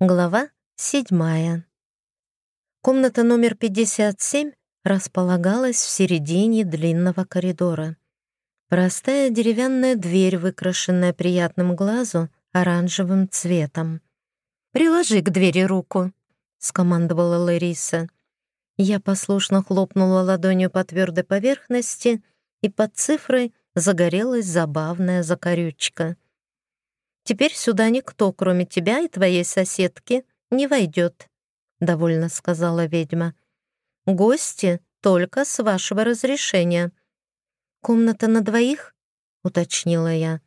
Глава седьмая. Комната номер 57 располагалась в середине длинного коридора. Простая деревянная дверь, выкрашенная приятным глазу оранжевым цветом. «Приложи к двери руку», — скомандовала Лариса. Я послушно хлопнула ладонью по твердой поверхности, и под цифрой загорелась забавная закорючка — Теперь сюда никто, кроме тебя и твоей соседки, не войдет», — довольно сказала ведьма. «Гости только с вашего разрешения». «Комната на двоих?» — уточнила я.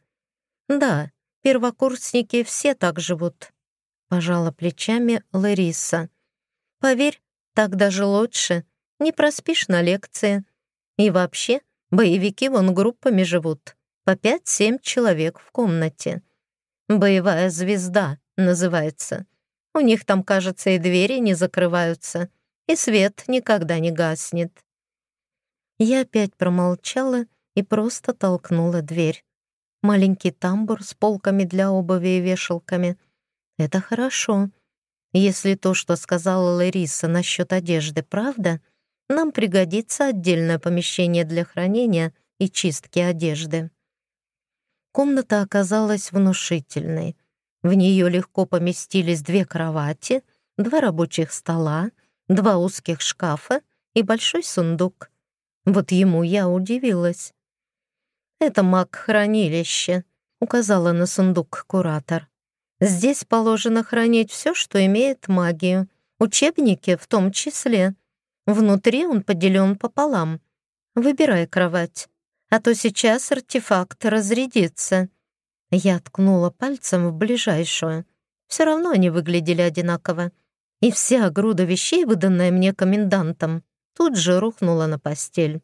«Да, первокурсники все так живут», — пожала плечами Лариса. «Поверь, так даже лучше, не проспишь на лекции. И вообще, боевики вон группами живут, по пять-семь человек в комнате». «Боевая звезда» называется. У них там, кажется, и двери не закрываются, и свет никогда не гаснет. Я опять промолчала и просто толкнула дверь. Маленький тамбур с полками для обуви и вешалками. Это хорошо. Если то, что сказала Лариса насчет одежды, правда, нам пригодится отдельное помещение для хранения и чистки одежды. Комната оказалась внушительной. В нее легко поместились две кровати, два рабочих стола, два узких шкафа и большой сундук. Вот ему я удивилась. «Это маг-хранилище», — указала на сундук куратор. «Здесь положено хранить все, что имеет магию, учебники в том числе. Внутри он поделен пополам. Выбирай кровать а то сейчас артефакт разрядится». Я ткнула пальцем в ближайшую. Все равно они выглядели одинаково. И вся груда вещей, выданная мне комендантом, тут же рухнула на постель.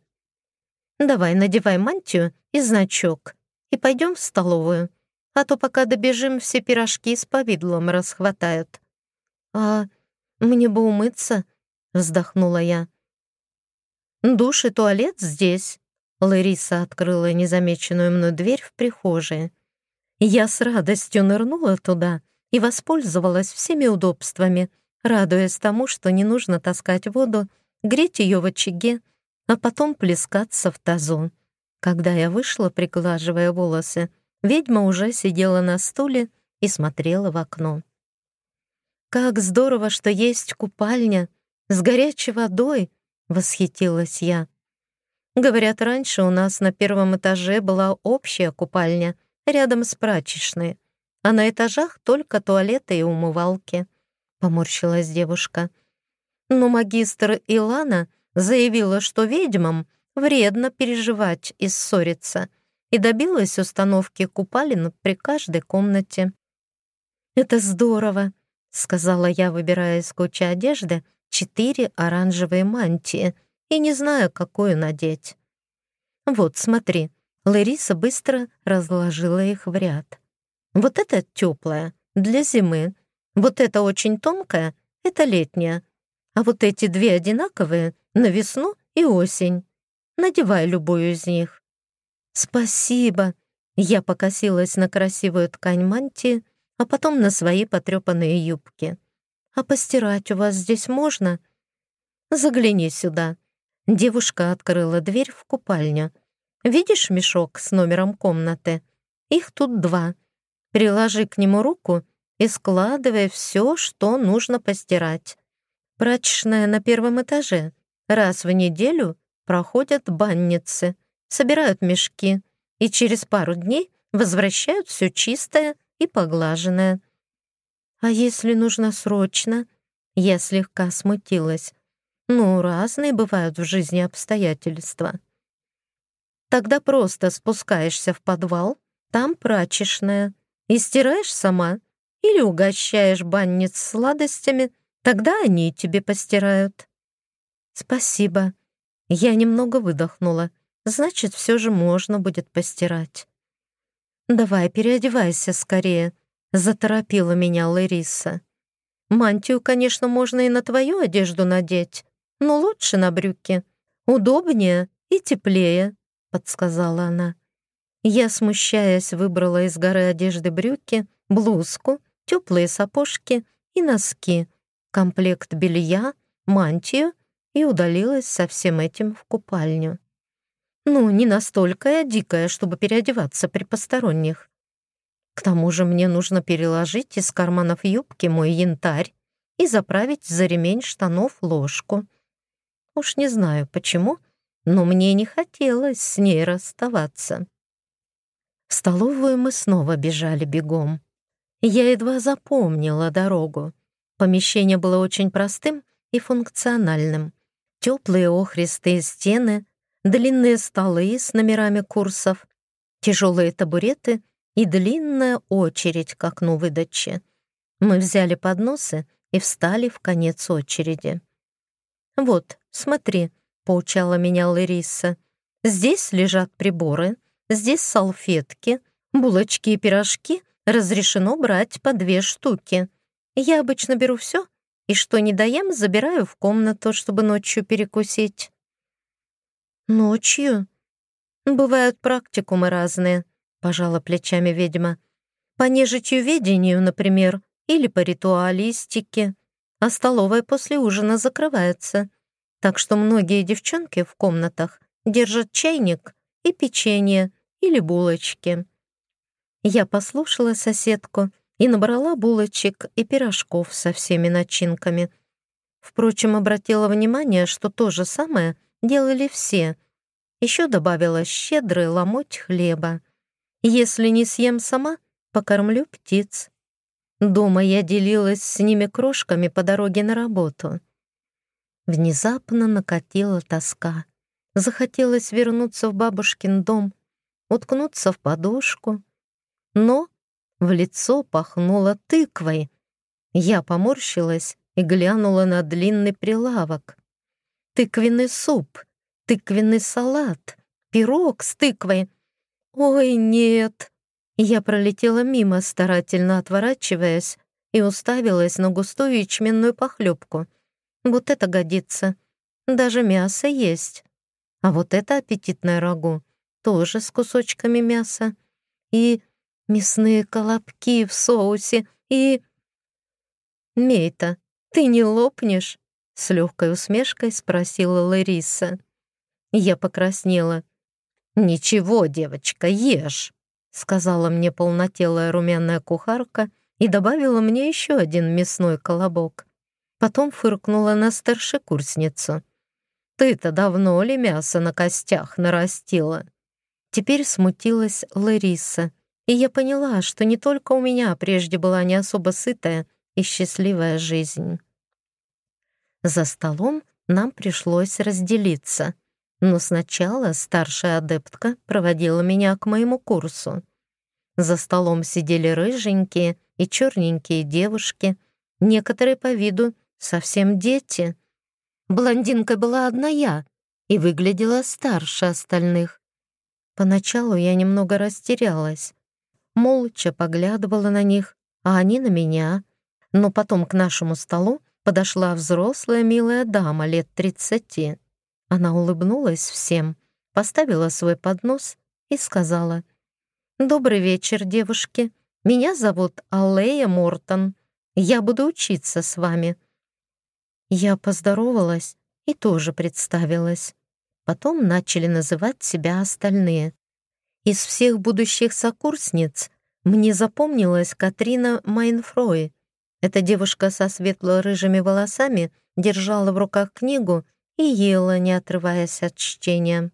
«Давай, надевай мантию и значок, и пойдем в столовую, а то пока добежим, все пирожки с повидлом расхватают». «А мне бы умыться», — вздохнула я. «Душ и туалет здесь», Лариса открыла незамеченную мной дверь в прихожей. Я с радостью нырнула туда и воспользовалась всеми удобствами, радуясь тому, что не нужно таскать воду, греть ее в очаге, а потом плескаться в тазу. Когда я вышла, приглаживая волосы, ведьма уже сидела на стуле и смотрела в окно. «Как здорово, что есть купальня с горячей водой!» — восхитилась я. Говорят, раньше у нас на первом этаже была общая купальня рядом с прачечной, а на этажах только туалеты и умывалки», — поморщилась девушка. Но магистр Илана заявила, что ведьмам вредно переживать и ссориться, и добилась установки купалин при каждой комнате. «Это здорово», — сказала я, выбирая из кучи одежды четыре оранжевые мантии — и не знаю, какую надеть. Вот, смотри, Лариса быстро разложила их в ряд. Вот это теплая, для зимы. Вот это очень тонкая, это летняя. А вот эти две одинаковые — на весну и осень. Надевай любую из них. Спасибо. Я покосилась на красивую ткань мантии, а потом на свои потрепанные юбки. А постирать у вас здесь можно? Загляни сюда. Девушка открыла дверь в купальню. «Видишь мешок с номером комнаты? Их тут два. Приложи к нему руку и складывай все, что нужно постирать. Прачечная на первом этаже. Раз в неделю проходят банницы, собирают мешки и через пару дней возвращают все чистое и поглаженное. А если нужно срочно? Я слегка смутилась. Ну, разные бывают в жизни обстоятельства. Тогда просто спускаешься в подвал, там прачечная, и стираешь сама, или угощаешь банниц сладостями, тогда они тебе постирают. Спасибо. Я немного выдохнула. Значит, все же можно будет постирать. «Давай, переодевайся скорее», — заторопила меня Лариса. «Мантию, конечно, можно и на твою одежду надеть, но лучше на брюки. Удобнее и теплее», — подсказала она. Я, смущаясь, выбрала из горы одежды брюки, блузку, теплые сапожки и носки, комплект белья, мантию и удалилась со всем этим в купальню. Ну, не настолько я дикая, чтобы переодеваться при посторонних. К тому же мне нужно переложить из карманов юбки мой янтарь и заправить за ремень штанов ложку. Уж не знаю почему, но мне не хотелось с ней расставаться. В столовую мы снова бежали бегом. Я едва запомнила дорогу. Помещение было очень простым и функциональным. Теплые охристые стены, длинные столы с номерами курсов, тяжелые табуреты и длинная очередь к окну выдачи. Мы взяли подносы и встали в конец очереди. «Вот, смотри», — поучала меня Лариса, «здесь лежат приборы, здесь салфетки, булочки и пирожки разрешено брать по две штуки. Я обычно беру все, и что не доем, забираю в комнату, чтобы ночью перекусить». «Ночью?» «Бывают практикумы разные», — пожала плечами ведьма. «По нежитью ведению, например, или по ритуалистике, а столовая после ужина закрывается. Так что многие девчонки в комнатах держат чайник и печенье или булочки. Я послушала соседку и набрала булочек и пирожков со всеми начинками. Впрочем, обратила внимание, что то же самое делали все. Еще добавила щедрый ломоть хлеба. Если не съем сама, покормлю птиц. Дома я делилась с ними крошками по дороге на работу. Внезапно накатила тоска. Захотелось вернуться в бабушкин дом, уткнуться в подушку. Но в лицо пахнуло тыквой. Я поморщилась и глянула на длинный прилавок. Тыквенный суп, тыквенный салат, пирог с тыквой. Ой, нет! Я пролетела мимо, старательно отворачиваясь, и уставилась на густую ячменную похлебку. Вот это годится. Даже мясо есть. А вот это аппетитное рагу, тоже с кусочками мяса. И мясные колобки в соусе, и... «Мейта, ты не лопнешь?» — с легкой усмешкой спросила Лариса. Я покраснела. «Ничего, девочка, ешь!» сказала мне полнотелая румяная кухарка и добавила мне еще один мясной колобок. Потом фыркнула на старшекурсницу. «Ты-то давно ли мясо на костях нарастила?» Теперь смутилась Лариса, и я поняла, что не только у меня прежде была не особо сытая и счастливая жизнь. За столом нам пришлось разделиться. Но сначала старшая адептка проводила меня к моему курсу. За столом сидели рыженькие и черненькие девушки, некоторые по виду совсем дети. Блондинка была одна я и выглядела старше остальных. Поначалу я немного растерялась. Молча поглядывала на них, а они на меня. Но потом к нашему столу подошла взрослая милая дама лет тридцати. Она улыбнулась всем, поставила свой поднос и сказала, «Добрый вечер, девушки. Меня зовут Аллея Мортон. Я буду учиться с вами». Я поздоровалась и тоже представилась. Потом начали называть себя остальные. Из всех будущих сокурсниц мне запомнилась Катрина Майнфрой. Эта девушка со светло-рыжими волосами держала в руках книгу и ела, не отрываясь от чтения.